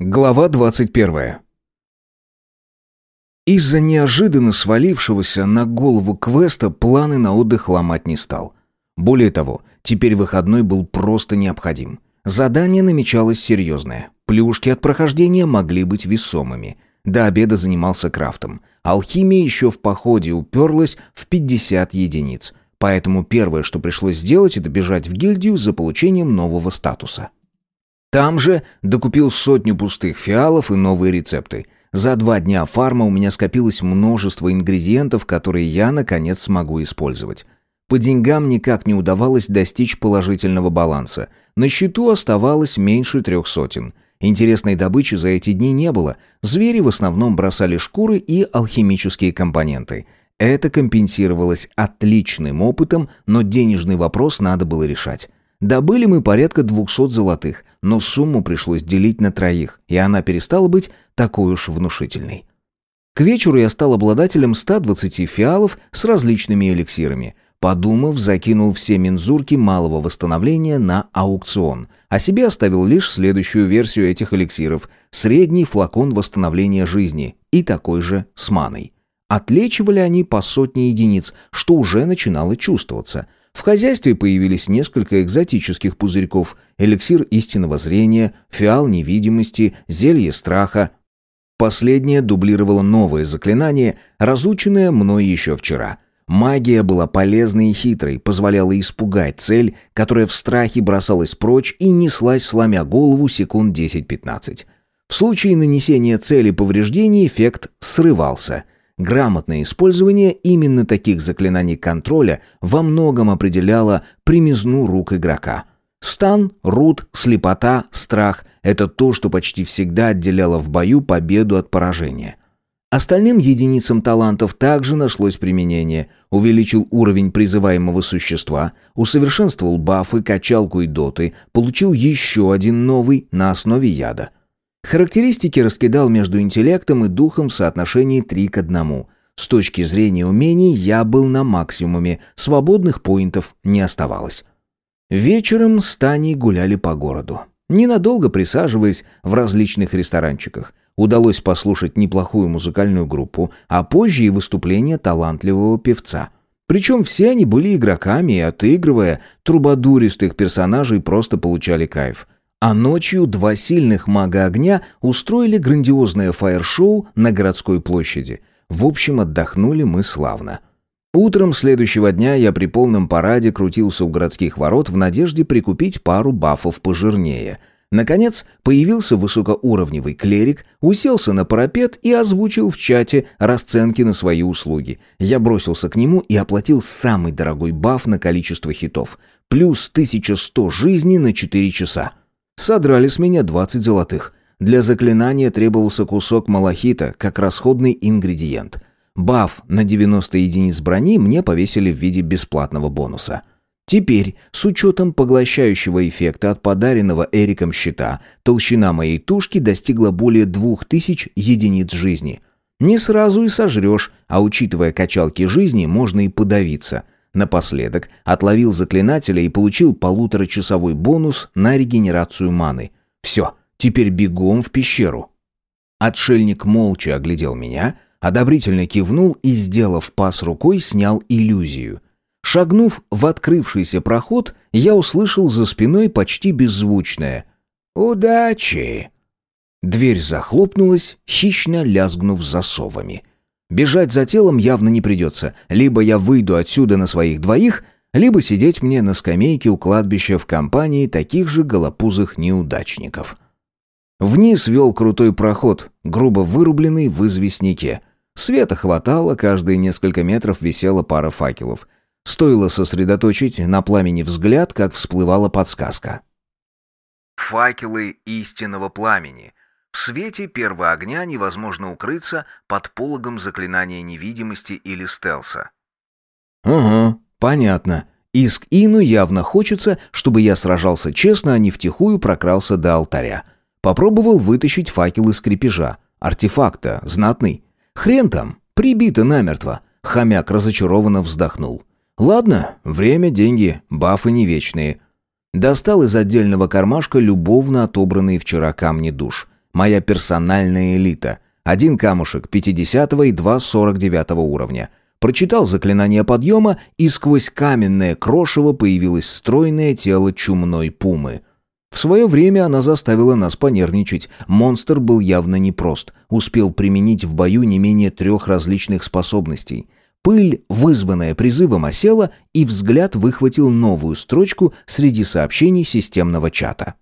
Глава 21. Из-за неожиданно свалившегося на голову квеста планы на отдых ломать не стал. Более того, теперь выходной был просто необходим. Задание намечалось серьезное. Плюшки от прохождения могли быть весомыми. До обеда занимался крафтом. Алхимия еще в походе уперлась в 50 единиц. Поэтому первое, что пришлось сделать, это бежать в гильдию за получением нового статуса. Там же докупил сотню пустых фиалов и новые рецепты. За два дня фарма у меня скопилось множество ингредиентов, которые я, наконец, смогу использовать. По деньгам никак не удавалось достичь положительного баланса. На счету оставалось меньше трех сотен. Интересной добычи за эти дни не было. Звери в основном бросали шкуры и алхимические компоненты. Это компенсировалось отличным опытом, но денежный вопрос надо было решать. Добыли мы порядка 200 золотых, но сумму пришлось делить на троих, и она перестала быть такой уж внушительной. К вечеру я стал обладателем 120 фиалов с различными эликсирами. Подумав, закинул все мензурки малого восстановления на аукцион, а себе оставил лишь следующую версию этих эликсиров – средний флакон восстановления жизни и такой же с маной. Отлечивали они по сотне единиц, что уже начинало чувствоваться – в хозяйстве появились несколько экзотических пузырьков, эликсир истинного зрения, фиал невидимости, зелье страха. Последнее дублировало новое заклинание, разученное мной еще вчера. Магия была полезной и хитрой, позволяла испугать цель, которая в страхе бросалась прочь и неслась, сломя голову секунд 10-15. В случае нанесения цели повреждений эффект срывался – Грамотное использование именно таких заклинаний контроля во многом определяло примизну рук игрока. Стан, рут, слепота, страх – это то, что почти всегда отделяло в бою победу от поражения. Остальным единицам талантов также нашлось применение. Увеличил уровень призываемого существа, усовершенствовал бафы, качалку и доты, получил еще один новый на основе яда – Характеристики раскидал между интеллектом и духом в соотношении 3 к 1. С точки зрения умений я был на максимуме, свободных поинтов не оставалось. Вечером с Таней гуляли по городу. Ненадолго присаживаясь в различных ресторанчиках. Удалось послушать неплохую музыкальную группу, а позже и выступление талантливого певца. Причем все они были игроками и, отыгрывая трубадуристых персонажей, просто получали кайф – а ночью два сильных мага огня устроили грандиозное фаер-шоу на городской площади. В общем, отдохнули мы славно. Утром следующего дня я при полном параде крутился у городских ворот в надежде прикупить пару бафов пожирнее. Наконец, появился высокоуровневый клерик, уселся на парапет и озвучил в чате расценки на свои услуги. Я бросился к нему и оплатил самый дорогой баф на количество хитов. Плюс 1100 жизней на 4 часа. Содрали с меня 20 золотых. Для заклинания требовался кусок малахита, как расходный ингредиент. Баф на 90 единиц брони мне повесили в виде бесплатного бонуса. Теперь, с учетом поглощающего эффекта от подаренного Эриком щита, толщина моей тушки достигла более 2000 единиц жизни. Не сразу и сожрешь, а учитывая качалки жизни, можно и подавиться – Напоследок отловил заклинателя и получил полуторачасовой бонус на регенерацию маны. Все, теперь бегом в пещеру. Отшельник молча оглядел меня, одобрительно кивнул и, сделав пас рукой, снял иллюзию. Шагнув в открывшийся проход, я услышал за спиной почти беззвучное «Удачи!». Дверь захлопнулась, хищно лязгнув засовами. Бежать за телом явно не придется. Либо я выйду отсюда на своих двоих, либо сидеть мне на скамейке у кладбища в компании таких же голопузых неудачников. Вниз вел крутой проход, грубо вырубленный в известняке. Света хватало, каждые несколько метров висела пара факелов. Стоило сосредоточить на пламени взгляд, как всплывала подсказка. «Факелы истинного пламени», в свете первого огня невозможно укрыться под пологом заклинания невидимости или стелса. «Угу, понятно. Иск Ину явно хочется, чтобы я сражался честно, а не втихую прокрался до алтаря. Попробовал вытащить факел из крепежа. Артефакта, знатный. Хрен там, прибито намертво». Хомяк разочарованно вздохнул. «Ладно, время, деньги, бафы не вечные». Достал из отдельного кармашка любовно отобранные вчера камни душ – Моя персональная элита. Один камушек 50 и два 49 уровня. Прочитал заклинание подъема, и сквозь каменное крошево появилось стройное тело чумной пумы. В свое время она заставила нас понервничать. Монстр был явно непрост. Успел применить в бою не менее трех различных способностей. Пыль, вызванная призывом, осела, и взгляд выхватил новую строчку среди сообщений системного чата.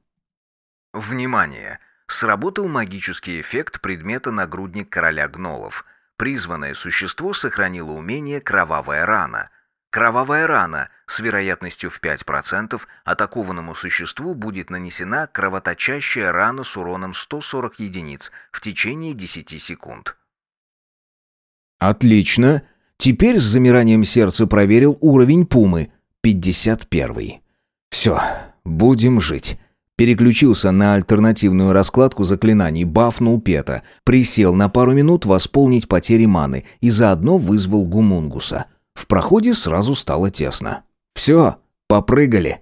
Внимание! Сработал магический эффект предмета нагрудник короля гнолов. Призванное существо сохранило умение «Кровавая рана». Кровавая рана с вероятностью в 5% атакованному существу будет нанесена кровоточащая рана с уроном 140 единиц в течение 10 секунд. Отлично. Теперь с замиранием сердца проверил уровень пумы. 51. Все, будем жить. Переключился на альтернативную раскладку заклинаний, бафнул Пета, присел на пару минут восполнить потери маны и заодно вызвал Гумунгуса. В проходе сразу стало тесно. «Все, попрыгали».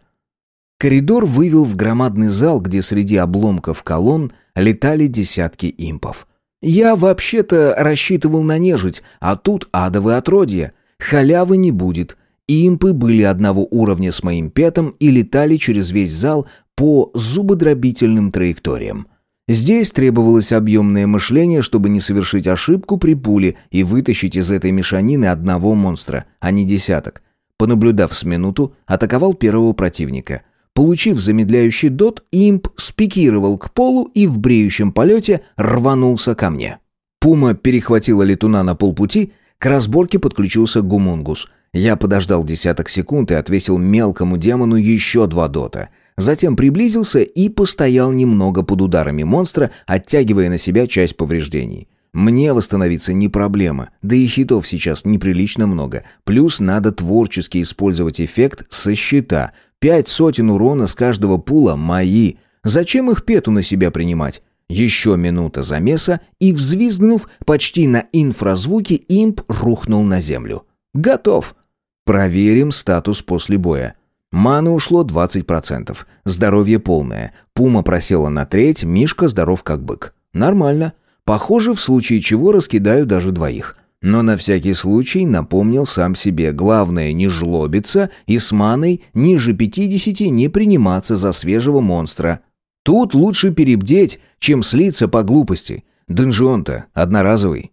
Коридор вывел в громадный зал, где среди обломков колонн летали десятки импов. Я вообще-то рассчитывал на нежить, а тут адовые отродья. Халявы не будет. Импы были одного уровня с моим петом и летали через весь зал по зубодробительным траекториям. Здесь требовалось объемное мышление, чтобы не совершить ошибку при пуле и вытащить из этой мешанины одного монстра, а не десяток. Понаблюдав с минуту, атаковал первого противника. Получив замедляющий дот, имп спикировал к полу и в бреющем полете рванулся ко мне. Пума перехватила летуна на полпути, к разборке подключился гумунгус. Я подождал десяток секунд и отвесил мелкому демону еще два дота — Затем приблизился и постоял немного под ударами монстра, оттягивая на себя часть повреждений. Мне восстановиться не проблема, да и хитов сейчас неприлично много. Плюс надо творчески использовать эффект со щита. Пять сотен урона с каждого пула мои. Зачем их пету на себя принимать? Еще минута замеса, и, взвизгнув почти на инфразвуке, имп рухнул на землю. Готов. Проверим статус после боя. Маны ушло 20%. Здоровье полное. Пума просела на треть, Мишка здоров как бык. Нормально. Похоже, в случае чего раскидаю даже двоих. Но на всякий случай напомнил сам себе. Главное не жлобиться и с маной ниже 50 не приниматься за свежего монстра. Тут лучше перебдеть, чем слиться по глупости. Донжон-то одноразовый.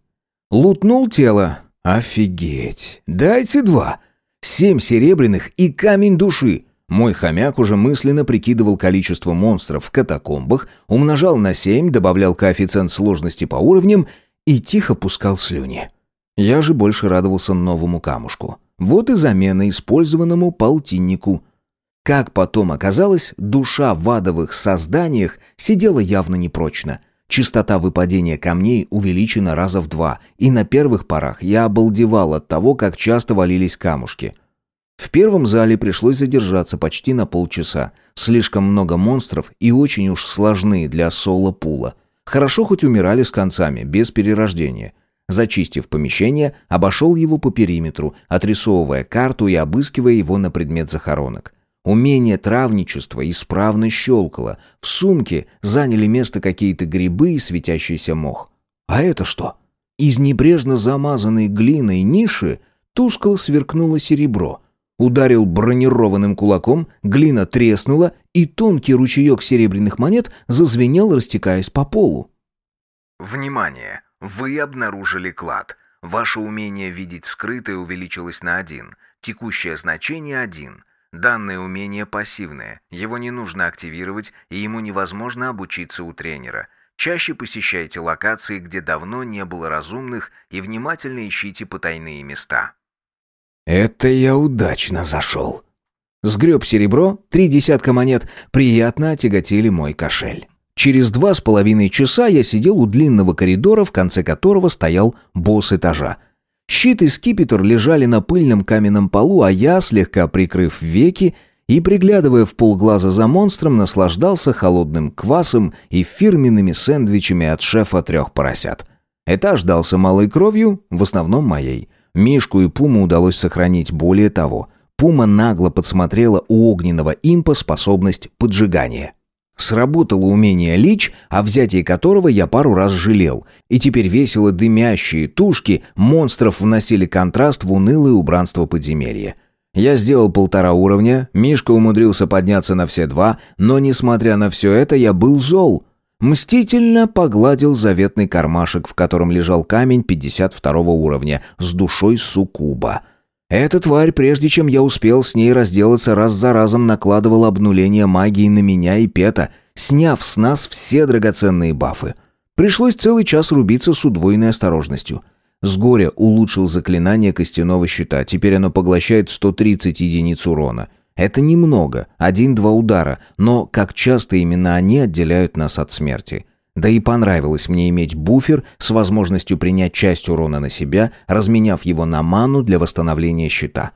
Лутнул тело. Офигеть. Дайте два. Семь серебряных и камень души. Мой хомяк уже мысленно прикидывал количество монстров в катакомбах, умножал на семь, добавлял коэффициент сложности по уровням и тихо пускал слюни. Я же больше радовался новому камушку. Вот и замена использованному полтиннику. Как потом оказалось, душа в адовых созданиях сидела явно непрочно – Частота выпадения камней увеличена раза в два, и на первых порах я обалдевал от того, как часто валились камушки. В первом зале пришлось задержаться почти на полчаса. Слишком много монстров и очень уж сложные для соло-пула. Хорошо хоть умирали с концами, без перерождения. Зачистив помещение, обошел его по периметру, отрисовывая карту и обыскивая его на предмет захоронок. Умение травничества исправно щелкало. В сумке заняли место какие-то грибы и светящийся мох. А это что? Из небрежно замазанной глиной ниши тускло сверкнуло серебро. Ударил бронированным кулаком, глина треснула, и тонкий ручеек серебряных монет зазвенел, растекаясь по полу. Внимание! Вы обнаружили клад. Ваше умение видеть скрытое увеличилось на один. Текущее значение один. Данное умение пассивное, его не нужно активировать, и ему невозможно обучиться у тренера. Чаще посещайте локации, где давно не было разумных, и внимательно ищите потайные места. «Это я удачно зашел». Сгреб серебро, три десятка монет, приятно отяготили мой кошель. Через два с половиной часа я сидел у длинного коридора, в конце которого стоял босс этажа – Щит и скипетр лежали на пыльном каменном полу, а я, слегка прикрыв веки и приглядывая в полглаза за монстром, наслаждался холодным квасом и фирменными сэндвичами от шефа трех поросят. Этаж дался малой кровью, в основном моей. Мишку и Пуму удалось сохранить более того. Пума нагло подсмотрела у огненного импа способность поджигания. Сработало умение Лич, о взятии которого я пару раз жалел, и теперь весело дымящие тушки монстров вносили контраст в унылое убранство подземелья. Я сделал полтора уровня, Мишка умудрился подняться на все два, но, несмотря на все это, я был зол. Мстительно погладил заветный кармашек, в котором лежал камень 52 уровня, с душой суккуба. Эта тварь, прежде чем я успел с ней разделаться, раз за разом накладывала обнуление магии на меня и Пета, сняв с нас все драгоценные бафы. Пришлось целый час рубиться с удвоенной осторожностью. С горя улучшил заклинание костяного щита, теперь оно поглощает 130 единиц урона. Это немного, один-два удара, но как часто именно они отделяют нас от смерти. Да и понравилось мне иметь буфер с возможностью принять часть урона на себя, разменяв его на ману для восстановления щита.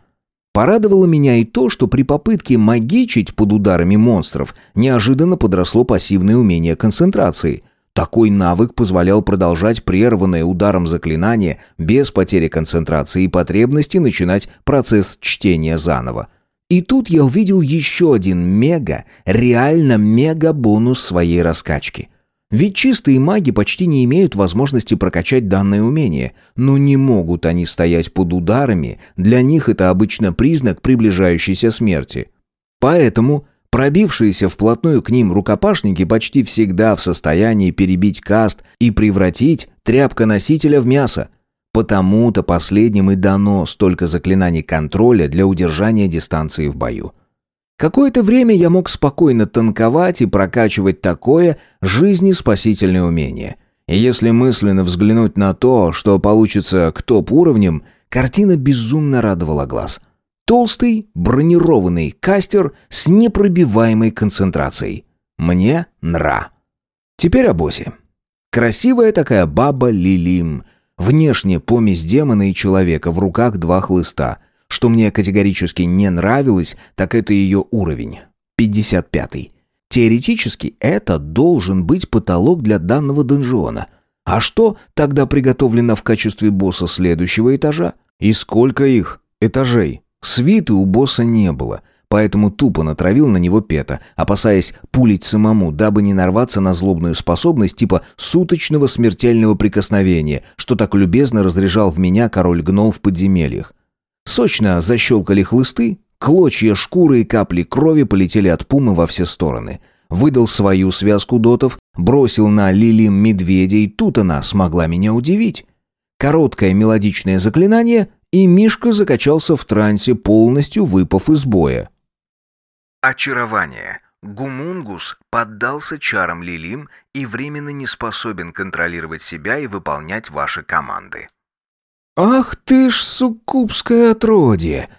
Порадовало меня и то, что при попытке магичить под ударами монстров неожиданно подросло пассивное умение концентрации. Такой навык позволял продолжать прерванное ударом заклинание без потери концентрации и потребности начинать процесс чтения заново. И тут я увидел еще один мега, реально мега бонус своей раскачки – ведь чистые маги почти не имеют возможности прокачать данное умение, но не могут они стоять под ударами, для них это обычно признак приближающейся смерти. Поэтому пробившиеся вплотную к ним рукопашники почти всегда в состоянии перебить каст и превратить тряпка-носителя в мясо. Потому-то последним и дано столько заклинаний контроля для удержания дистанции в бою. Какое-то время я мог спокойно танковать и прокачивать такое жизнеспасительное умение. И если мысленно взглянуть на то, что получится к топ-уровням, картина безумно радовала глаз. Толстый, бронированный кастер с непробиваемой концентрацией. Мне нра. Теперь о боссе. Красивая такая баба Лилим. Внешне помесь демона и человека, в руках два хлыста. Что мне категорически не нравилось, так это ее уровень. 55-й. Теоретически это должен быть потолок для данного донжона. А что тогда приготовлено в качестве босса следующего этажа? И сколько их этажей? Свиты у босса не было, поэтому тупо натравил на него пета, опасаясь пулить самому, дабы не нарваться на злобную способность типа суточного смертельного прикосновения, что так любезно разряжал в меня король гнол в подземельях. Сочно защелкали хлысты, клочья шкуры и капли крови полетели от пумы во все стороны. Выдал свою связку дотов, бросил на Лили медведя, и тут она смогла меня удивить. Короткое мелодичное заклинание, и Мишка закачался в трансе, полностью выпав из боя. Очарование. Гумунгус поддался чарам Лилим и временно не способен контролировать себя и выполнять ваши команды. «Ах ты ж суккубское отродье!»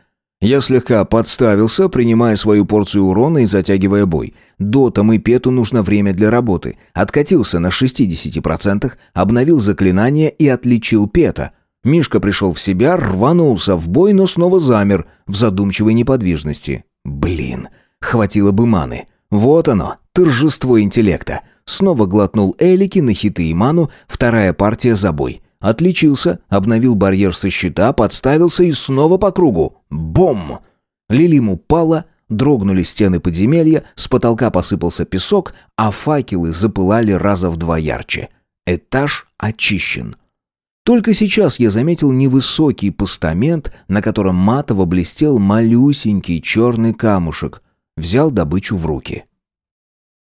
Я слегка подставился, принимая свою порцию урона и затягивая бой. Дотам и Пету нужно время для работы. Откатился на 60%, обновил заклинание и отличил Пета. Мишка пришел в себя, рванулся в бой, но снова замер в задумчивой неподвижности. Блин, хватило бы маны. Вот оно, торжество интеллекта. Снова глотнул Элики на хиты и ману, вторая партия за бой. Отличился, обновил барьер со щита, подставился и снова по кругу. Бом! Лилим упала, дрогнули стены подземелья, с потолка посыпался песок, а факелы запылали раза в два ярче. Этаж очищен. Только сейчас я заметил невысокий постамент, на котором матово блестел малюсенький черный камушек. Взял добычу в руки.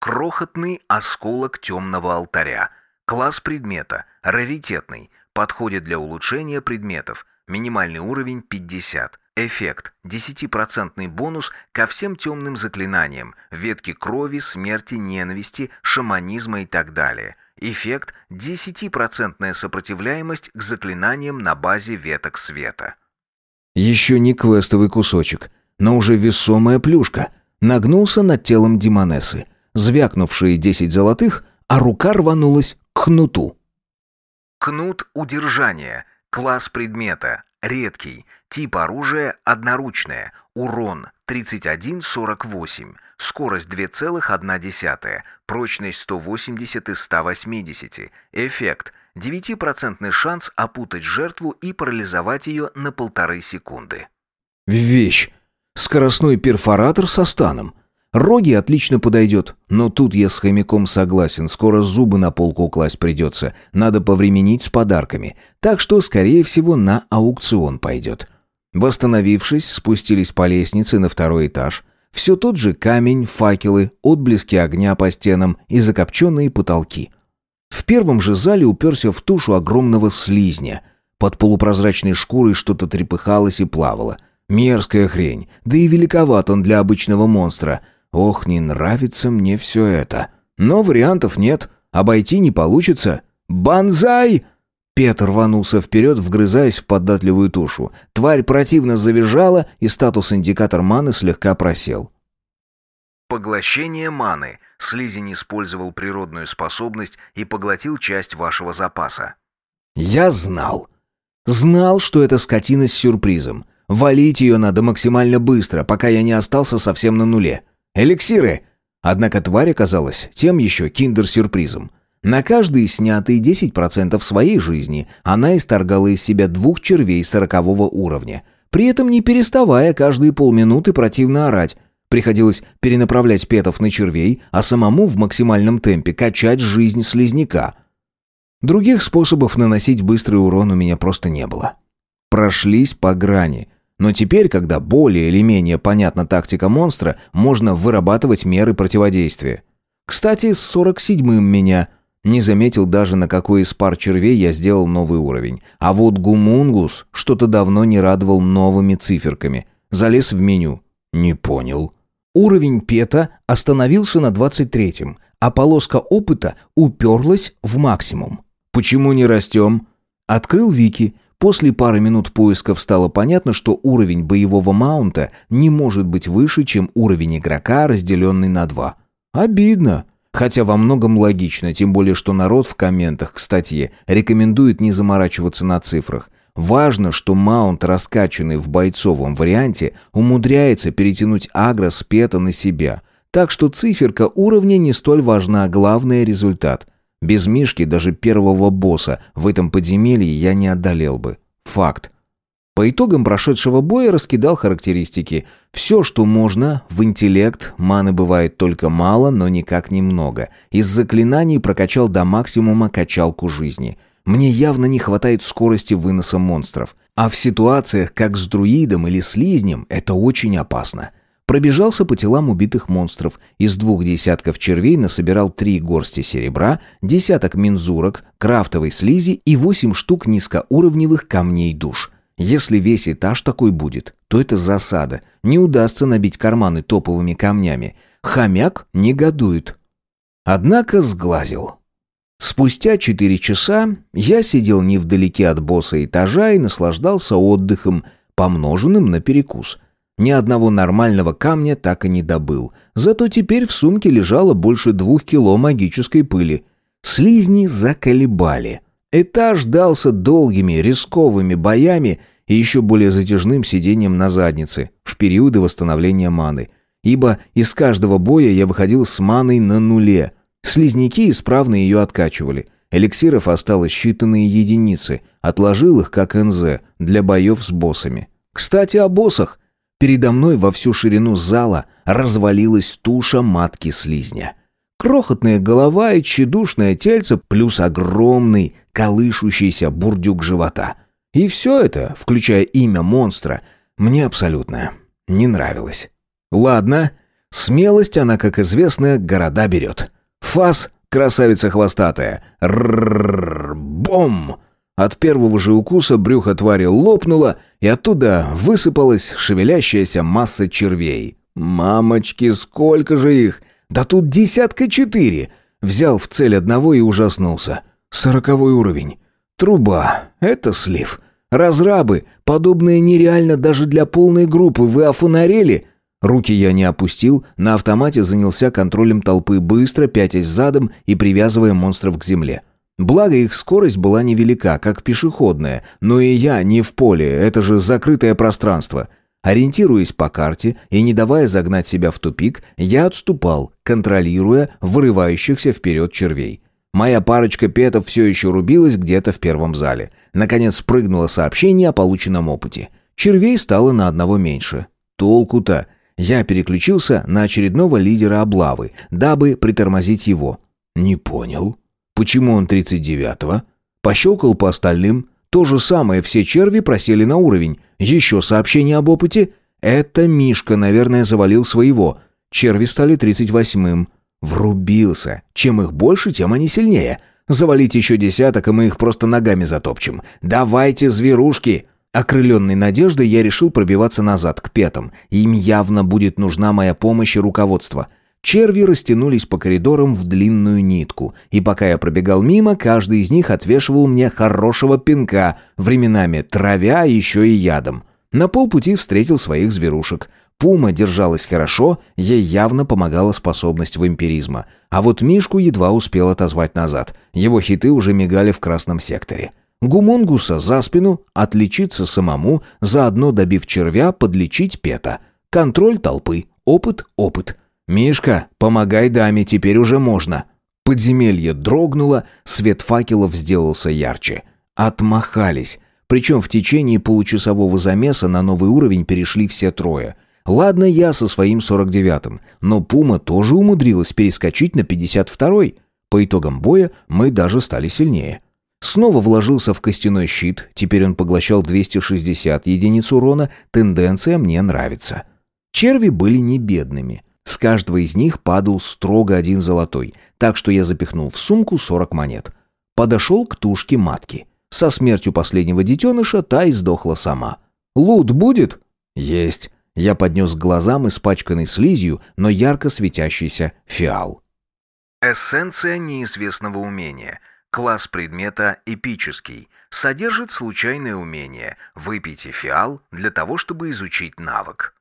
Крохотный осколок темного алтаря. Класс предмета. Раритетный. Подходит для улучшения предметов. Минимальный уровень 50. Эффект. 10% бонус ко всем темным заклинаниям. Ветки крови, смерти, ненависти, шаманизма и так далее. Эффект. 10% сопротивляемость к заклинаниям на базе веток света. Еще не квестовый кусочек, но уже весомая плюшка. Нагнулся над телом Димонесы. Звякнувшие 10 золотых, а рука рванулась к кнуту. Кнут удержания. Класс предмета. Редкий. Тип оружия одноручное. Урон 31-48. Скорость 2,1. Прочность 180 из 180. Эффект. 9% шанс опутать жертву и парализовать ее на полторы секунды. Вещь. Скоростной перфоратор со станом. Роги отлично подойдет, но тут я с хомяком согласен, скоро зубы на полку класть придется, надо повременить с подарками, так что, скорее всего, на аукцион пойдет. Восстановившись, спустились по лестнице на второй этаж. Все тот же камень, факелы, отблески огня по стенам и закопченные потолки. В первом же зале уперся в тушу огромного слизня. Под полупрозрачной шкурой что-то трепыхалось и плавало. Мерзкая хрень, да и великоват он для обычного монстра — Ох, не нравится мне все это. Но вариантов нет, обойти не получится. «Бонзай!» Петр рванулся вперед, вгрызаясь в податливую тушу. Тварь противно завизжала, и статус-индикатор маны слегка просел. Поглощение маны. Слизень использовал природную способность и поглотил часть вашего запаса. Я знал. Знал, что это скотина с сюрпризом. Валить ее надо максимально быстро, пока я не остался совсем на нуле. Эликсиры! Однако тварь оказалась тем еще киндер-сюрпризом. На каждые снятые 10% своей жизни она исторгала из себя двух червей сорокового уровня, при этом не переставая каждые полминуты противно орать. Приходилось перенаправлять петов на червей, а самому в максимальном темпе качать жизнь слизняка. Других способов наносить быстрый урон у меня просто не было. Прошлись по грани – но теперь, когда более или менее понятна тактика монстра, можно вырабатывать меры противодействия. Кстати, с 47-м меня не заметил даже на какой из пар червей я сделал новый уровень. А вот гумунгус что-то давно не радовал новыми циферками. Залез в меню. Не понял. Уровень пета остановился на 23-м, а полоска опыта уперлась в максимум. Почему не растем? Открыл вики – После пары минут поисков стало понятно, что уровень боевого маунта не может быть выше, чем уровень игрока, разделенный на два. Обидно. Хотя во многом логично, тем более, что народ в комментах к статье рекомендует не заморачиваться на цифрах. Важно, что маунт, раскачанный в бойцовом варианте, умудряется перетянуть агро с на себя. Так что циферка уровня не столь важна, главное – результат – без Мишки даже первого босса в этом подземелье я не одолел бы. Факт. По итогам прошедшего боя раскидал характеристики. Все, что можно, в интеллект, маны бывает только мало, но никак немного. Из заклинаний прокачал до максимума качалку жизни. Мне явно не хватает скорости выноса монстров. А в ситуациях, как с друидом или слизнем, это очень опасно. Пробежался по телам убитых монстров. Из двух десятков червей насобирал три горсти серебра, десяток мензурок, крафтовой слизи и восемь штук низкоуровневых камней душ. Если весь этаж такой будет, то это засада. Не удастся набить карманы топовыми камнями. Хомяк негодует. Однако сглазил. Спустя четыре часа я сидел невдалеке от босса этажа и наслаждался отдыхом, помноженным на перекус – ни одного нормального камня так и не добыл. Зато теперь в сумке лежало больше двух кило магической пыли. Слизни заколебали. Этаж дался долгими, рисковыми боями и еще более затяжным сидением на заднице в периоды восстановления маны. Ибо из каждого боя я выходил с маной на нуле. Слизняки исправно ее откачивали. Эликсиров осталось считанные единицы. Отложил их как НЗ для боев с боссами. Кстати, о боссах. Передо мной во всю ширину зала развалилась туша матки слизня. Крохотная голова и тщедушное тельце, плюс огромный, колышущийся бурдюк живота. И все это, включая имя монстра, мне абсолютно не нравилось. Ладно, смелость она, как известно, города берет. Фас, красавица хвостатая. Рррррр, от первого же укуса брюхо твари лопнуло, и оттуда высыпалась шевелящаяся масса червей. «Мамочки, сколько же их! Да тут десятка четыре!» Взял в цель одного и ужаснулся. «Сороковой уровень. Труба. Это слив. Разрабы. Подобное нереально даже для полной группы. Вы офонарели?» Руки я не опустил, на автомате занялся контролем толпы, быстро пятясь задом и привязывая монстров к земле. Благо их скорость была невелика, как пешеходная, но и я не в поле, это же закрытое пространство. Ориентируясь по карте и не давая загнать себя в тупик, я отступал, контролируя вырывающихся вперед червей. Моя парочка петов все еще рубилась где-то в первом зале. Наконец прыгнуло сообщение о полученном опыте. Червей стало на одного меньше. Толку-то. Я переключился на очередного лидера облавы, дабы притормозить его. Не понял. Почему он 39-го? Пощелкал по остальным. То же самое, все черви просели на уровень. Еще сообщение об опыте. Это Мишка, наверное, завалил своего. Черви стали 38-м. Врубился. Чем их больше, тем они сильнее. Завалите еще десяток, и мы их просто ногами затопчем. Давайте, зверушки!» Окрыленной надеждой я решил пробиваться назад, к петам. Им явно будет нужна моя помощь и руководство. Черви растянулись по коридорам в длинную нитку, и пока я пробегал мимо, каждый из них отвешивал мне хорошего пинка, временами травя еще и ядом. На полпути встретил своих зверушек. Пума держалась хорошо, ей явно помогала способность вампиризма. А вот Мишку едва успел отозвать назад. Его хиты уже мигали в красном секторе. Гумонгуса за спину, отличиться самому, заодно добив червя, подлечить пета. Контроль толпы, опыт, опыт. «Мишка, помогай даме, теперь уже можно». Подземелье дрогнуло, свет факелов сделался ярче. Отмахались. Причем в течение получасового замеса на новый уровень перешли все трое – Ладно, я со своим 49-м, но Пума тоже умудрилась перескочить на 52-й. По итогам боя мы даже стали сильнее. Снова вложился в костяной щит, теперь он поглощал 260 единиц урона, тенденция мне нравится. Черви были не бедными. С каждого из них падал строго один золотой, так что я запихнул в сумку 40 монет. Подошел к тушке матки. Со смертью последнего детеныша та и сдохла сама. «Лут будет?» «Есть». Я поднес к глазам испачканный слизью, но ярко светящийся фиал. Эссенция неизвестного умения. Класс предмета эпический. Содержит случайное умение. Выпейте фиал для того, чтобы изучить навык.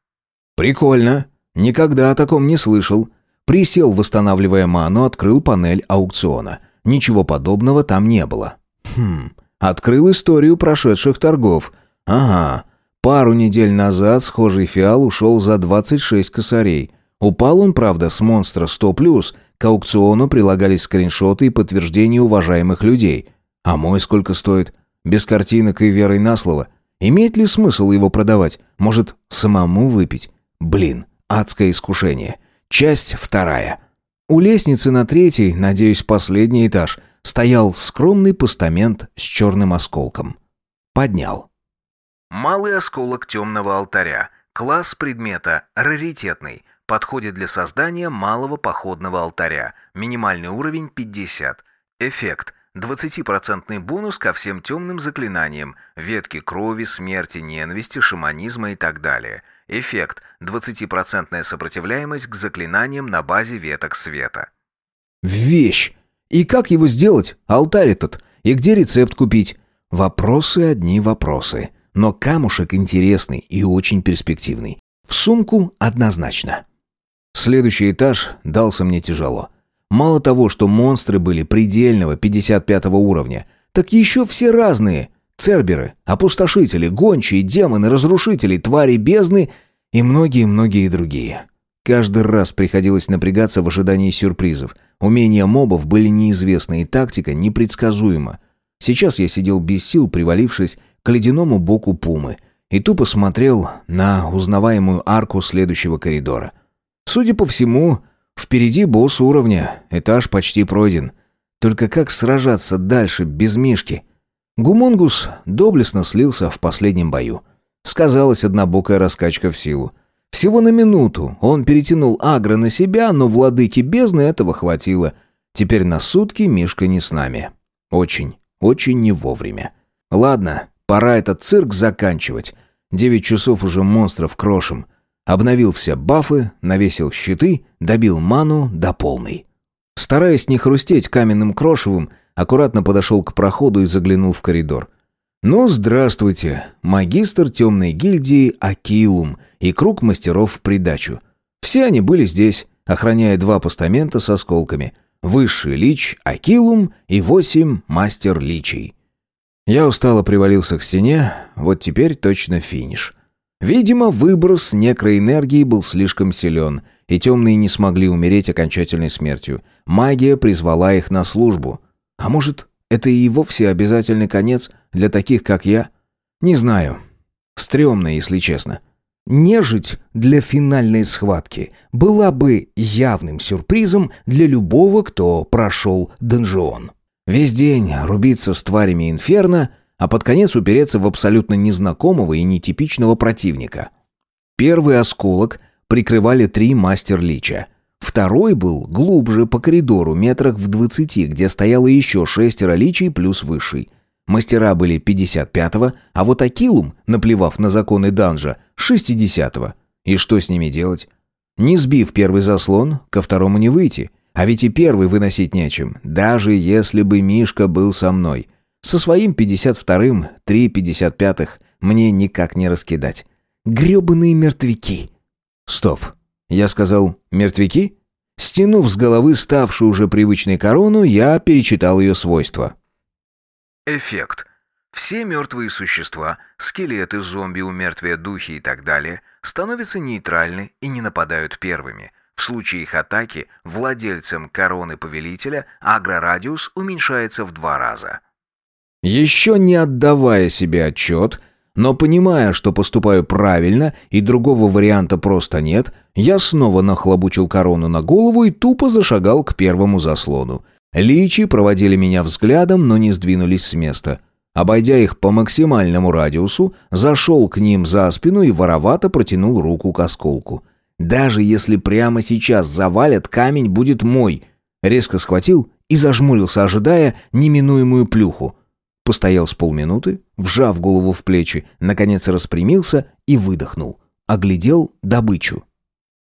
Прикольно. Никогда о таком не слышал. Присел, восстанавливая ману, открыл панель аукциона. Ничего подобного там не было. Хм, открыл историю прошедших торгов. Ага, Пару недель назад схожий фиал ушел за 26 косарей. Упал он, правда, с монстра 100+, к аукциону прилагались скриншоты и подтверждения уважаемых людей. А мой сколько стоит? Без картинок и верой на слово. Имеет ли смысл его продавать? Может, самому выпить? Блин, адское искушение. Часть вторая. У лестницы на третий, надеюсь, последний этаж, стоял скромный постамент с черным осколком. Поднял. Малый осколок темного алтаря. Класс предмета раритетный. Подходит для создания малого походного алтаря. Минимальный уровень 50. Эффект. 20% бонус ко всем темным заклинаниям, ветки крови, смерти, ненависти, шаманизма и так далее. Эффект. 20% сопротивляемость к заклинаниям на базе веток света. Вещь! И как его сделать, алтарь этот? И где рецепт купить? Вопросы одни вопросы. Но камушек интересный и очень перспективный. В сумку однозначно. Следующий этаж дался мне тяжело. Мало того, что монстры были предельного 55 уровня, так еще все разные. Церберы, опустошители, гончие, демоны, разрушители, твари бездны и многие-многие другие. Каждый раз приходилось напрягаться в ожидании сюрпризов. Умения мобов были неизвестны и тактика непредсказуема. Сейчас я сидел без сил, привалившись к ледяному боку пумы и тупо смотрел на узнаваемую арку следующего коридора. Судя по всему, впереди босс уровня, этаж почти пройден. Только как сражаться дальше без Мишки? Гумонгус доблестно слился в последнем бою. Сказалась однобокая раскачка в силу. Всего на минуту он перетянул агро на себя, но владыке бездны этого хватило. Теперь на сутки Мишка не с нами. Очень, очень не вовремя. Ладно, Пора этот цирк заканчивать. Девять часов уже монстров крошим. Обновил все бафы, навесил щиты, добил ману до полной. Стараясь не хрустеть каменным крошевым, аккуратно подошел к проходу и заглянул в коридор. «Ну, здравствуйте, магистр темной гильдии Акилум и круг мастеров в придачу. Все они были здесь, охраняя два постамента с осколками. Высший лич Акилум и восемь мастер личей. Я устало привалился к стене, вот теперь точно финиш. Видимо, выброс некроэнергии был слишком силен, и темные не смогли умереть окончательной смертью. Магия призвала их на службу. А может, это и вовсе обязательный конец для таких, как я? Не знаю. Стремно, если честно. нежить для финальной схватки была бы явным сюрпризом для любого, кто прошел донжион. Весь день рубиться с тварями инферно, а под конец упереться в абсолютно незнакомого и нетипичного противника. Первый осколок прикрывали три мастер-лича. Второй был глубже по коридору, метрах в двадцати, где стояло еще шестеро личей плюс высший. Мастера были 55-го, а вот Акилум, наплевав на законы данжа, 60-го. И что с ними делать? Не сбив первый заслон, ко второму не выйти. А ведь и первый выносить нечем, даже если бы Мишка был со мной. Со своим 52-м, три 55-х мне никак не раскидать. Грёбаные мертвяки. Стоп. Я сказал «мертвяки»? Стянув с головы ставшую уже привычной корону, я перечитал ее свойства. Эффект. Все мертвые существа, скелеты, зомби, умертвия, духи и так далее, становятся нейтральны и не нападают первыми. В случае их атаки владельцем короны повелителя агрорадиус уменьшается в два раза. Еще не отдавая себе отчет, но понимая, что поступаю правильно и другого варианта просто нет, я снова нахлобучил корону на голову и тупо зашагал к первому заслону. Личи проводили меня взглядом, но не сдвинулись с места. Обойдя их по максимальному радиусу, зашел к ним за спину и воровато протянул руку к осколку. «Даже если прямо сейчас завалят, камень будет мой!» Резко схватил и зажмурился, ожидая неминуемую плюху. Постоял с полминуты, вжав голову в плечи, наконец распрямился и выдохнул. Оглядел добычу.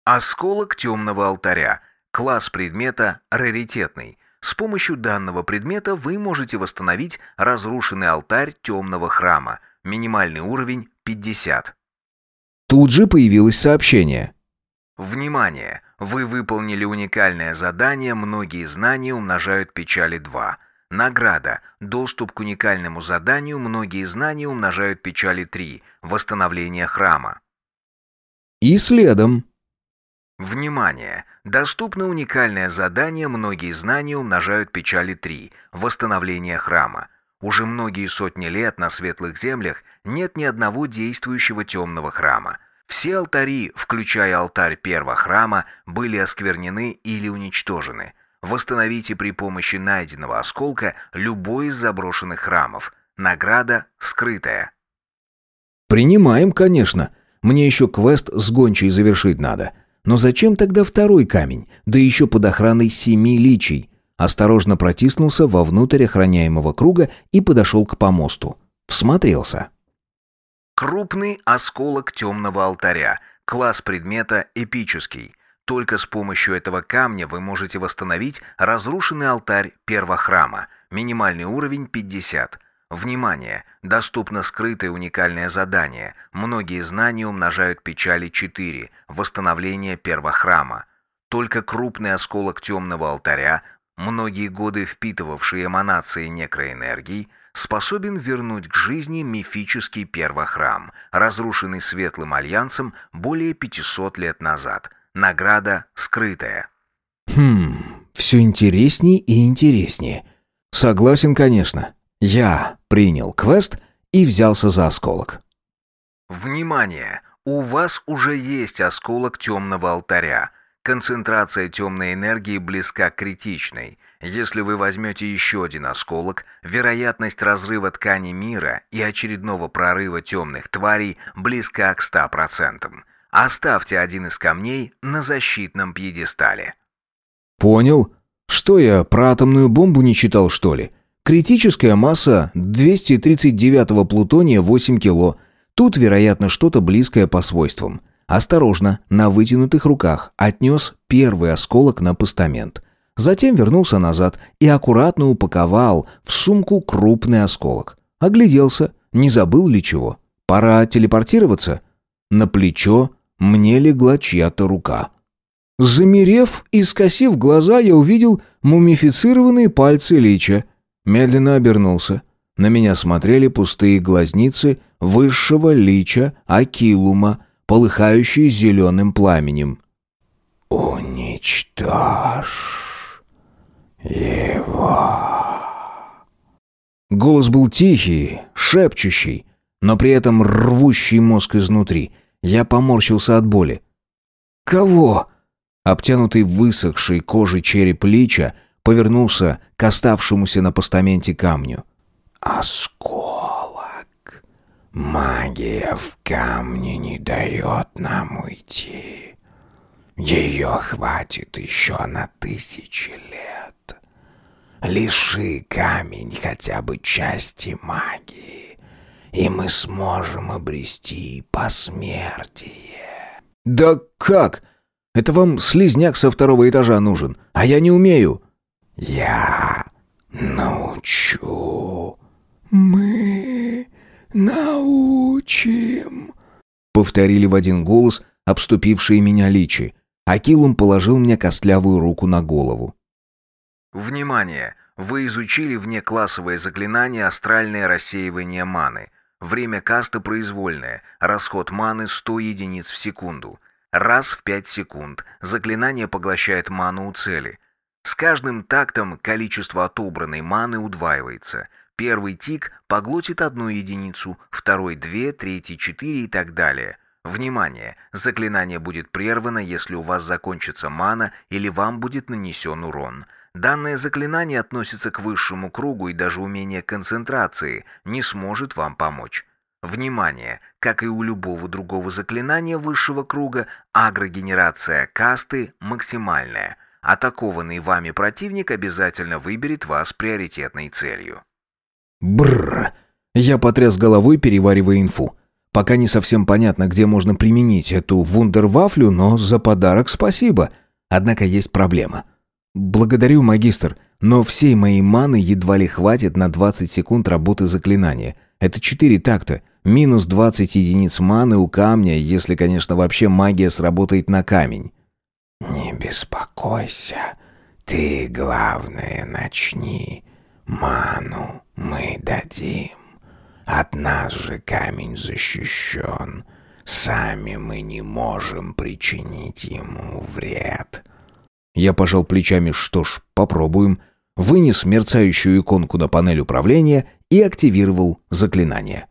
Осколок темного алтаря. Класс предмета раритетный. С помощью данного предмета вы можете восстановить разрушенный алтарь темного храма. Минимальный уровень 50. Тут же появилось сообщение. Внимание! Вы выполнили уникальное задание «Многие знания умножают печали 2». Награда. Доступ к уникальному заданию «Многие знания умножают печали 3». Восстановление храма. И следом. Внимание! Доступно уникальное задание «Многие знания умножают печали 3. Восстановление храма». Уже многие сотни лет на Светлых Землях нет ни одного действующего темного храма. Все алтари, включая алтарь первого храма, были осквернены или уничтожены. Восстановите при помощи найденного осколка любой из заброшенных храмов. Награда скрытая. «Принимаем, конечно. Мне еще квест с гончей завершить надо». Но зачем тогда второй камень, да еще под охраной семи личий? Осторожно протиснулся вовнутрь охраняемого круга и подошел к помосту. Всмотрелся. Крупный осколок темного алтаря. Класс предмета эпический. Только с помощью этого камня вы можете восстановить разрушенный алтарь первохрама. Минимальный уровень 50. Внимание! Доступно скрытое уникальное задание. Многие знания умножают печали 4. Восстановление первохрама. Только крупный осколок темного алтаря, многие годы впитывавший эманации некроэнергии, способен вернуть к жизни мифический первохрам, разрушенный Светлым Альянсом более 500 лет назад. Награда скрытая. Хм, все интереснее и интереснее. Согласен, конечно. Я принял квест и взялся за осколок. Внимание! У вас уже есть осколок темного алтаря. Концентрация темной энергии близка к критичной. Если вы возьмете еще один осколок, вероятность разрыва ткани мира и очередного прорыва темных тварей близка к 100%. Оставьте один из камней на защитном пьедестале. Понял. Что я, про атомную бомбу не читал, что ли? Критическая масса 239-го плутония 8 кило. Тут, вероятно, что-то близкое по свойствам. Осторожно, на вытянутых руках отнес первый осколок на постамент. Затем вернулся назад и аккуратно упаковал в сумку крупный осколок. Огляделся, не забыл ли чего. Пора телепортироваться. На плечо мне легла чья-то рука. Замерев и скосив глаза, я увидел мумифицированные пальцы Лича — Медленно обернулся. На меня смотрели пустые глазницы высшего лича Акилума, полыхающие зеленым пламенем. «Уничтожь его!» Голос был тихий, шепчущий, но при этом рвущий мозг изнутри. Я поморщился от боли. «Кого?» Обтянутый высохшей кожей череп лича повернулся к оставшемуся на постаменте камню. «Осколок. Магия в камне не дает нам уйти. Ее хватит еще на тысячи лет. Лиши камень хотя бы части магии, и мы сможем обрести посмертие». «Да как? Это вам слизняк со второго этажа нужен, а я не умею». «Я научу. Мы научим», — повторили в один голос обступившие меня личи. Акилум положил мне костлявую руку на голову. «Внимание! Вы изучили внеклассовое заклинание «Астральное рассеивание маны». Время каста произвольное. Расход маны 100 единиц в секунду. Раз в 5 секунд. Заклинание поглощает ману у цели. С каждым тактом количество отобранной маны удваивается. Первый тик поглотит одну единицу, второй — две, третий — четыре и так далее. Внимание! Заклинание будет прервано, если у вас закончится мана или вам будет нанесен урон. Данное заклинание относится к высшему кругу и даже умение концентрации не сможет вам помочь. Внимание! Как и у любого другого заклинания высшего круга, агрогенерация касты максимальная – Атакованный вами противник обязательно выберет вас приоритетной целью. Бррр. Я потряс головой, переваривая инфу. Пока не совсем понятно, где можно применить эту вундервафлю, но за подарок спасибо. Однако есть проблема. Благодарю, магистр, но всей моей маны едва ли хватит на 20 секунд работы заклинания. Это 4 такта. Минус 20 единиц маны у камня, если, конечно, вообще магия сработает на камень. «Не беспокойся, ты, главное, начни. Ману мы дадим. От нас же камень защищен. Сами мы не можем причинить ему вред». Я пожал плечами, что ж, попробуем. Вынес мерцающую иконку на панель управления и активировал заклинание.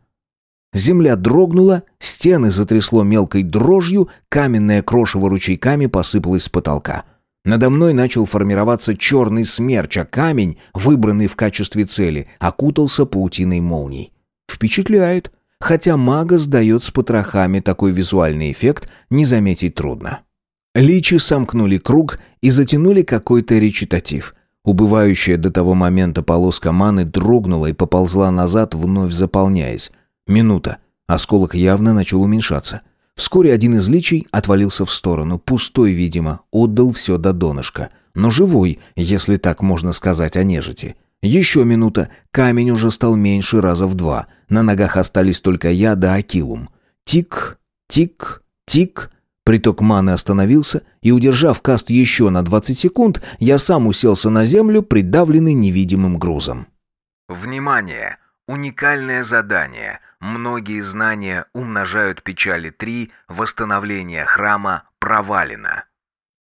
Земля дрогнула, стены затрясло мелкой дрожью, каменное крошево ручейками посыпалось с потолка. Надо мной начал формироваться черный смерч, а камень, выбранный в качестве цели, окутался паутиной молний. Впечатляет. Хотя мага сдает с потрохами, такой визуальный эффект не заметить трудно. Личи сомкнули круг и затянули какой-то речитатив. Убывающая до того момента полоска маны дрогнула и поползла назад, вновь заполняясь. Минута. Осколок явно начал уменьшаться. Вскоре один из личей отвалился в сторону, пустой, видимо, отдал все до донышка. Но живой, если так можно сказать о нежити. Еще минута, камень уже стал меньше раза в два. На ногах остались только я да Акилум. Тик, тик, тик. Приток маны остановился, и, удержав каст еще на 20 секунд, я сам уселся на землю, придавленный невидимым грузом. «Внимание! Уникальное задание. Многие знания умножают печали 3, восстановление храма провалено.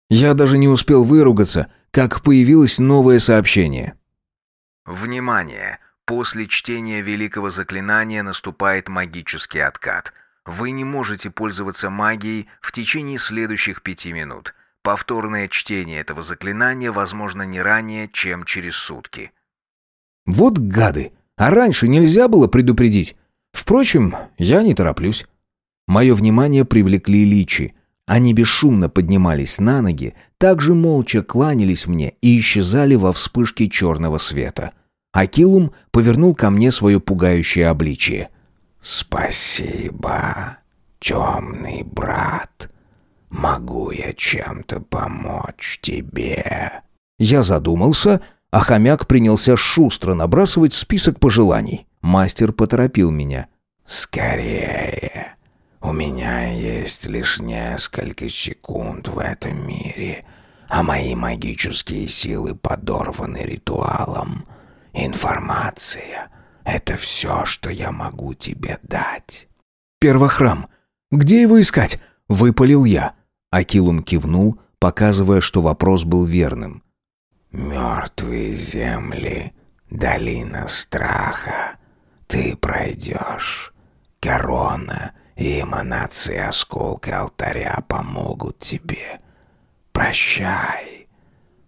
Я даже не успел выругаться, как появилось новое сообщение. Внимание! После чтения великого заклинания наступает магический откат. Вы не можете пользоваться магией в течение следующих пяти минут. Повторное чтение этого заклинания возможно не ранее, чем через сутки. Вот гады! А раньше нельзя было предупредить. Впрочем, я не тороплюсь. Мое внимание привлекли личи. Они бесшумно поднимались на ноги, также молча кланялись мне и исчезали во вспышке черного света. Акилум повернул ко мне свое пугающее обличие. «Спасибо, темный брат. Могу я чем-то помочь тебе?» Я задумался, а хомяк принялся шустро набрасывать список пожеланий. Мастер поторопил меня. «Скорее! У меня есть лишь несколько секунд в этом мире, а мои магические силы подорваны ритуалом. Информация — это все, что я могу тебе дать». «Первохрам! Где его искать?» — выпалил я. Акилум кивнул, показывая, что вопрос был верным. Мертвые земли, долина страха. Ты пройдешь. Корона и эманации осколка алтаря помогут тебе. Прощай.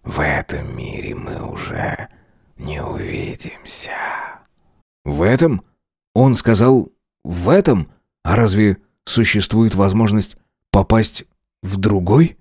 В этом мире мы уже не увидимся. В этом? Он сказал «в этом»? А разве существует возможность попасть в другой?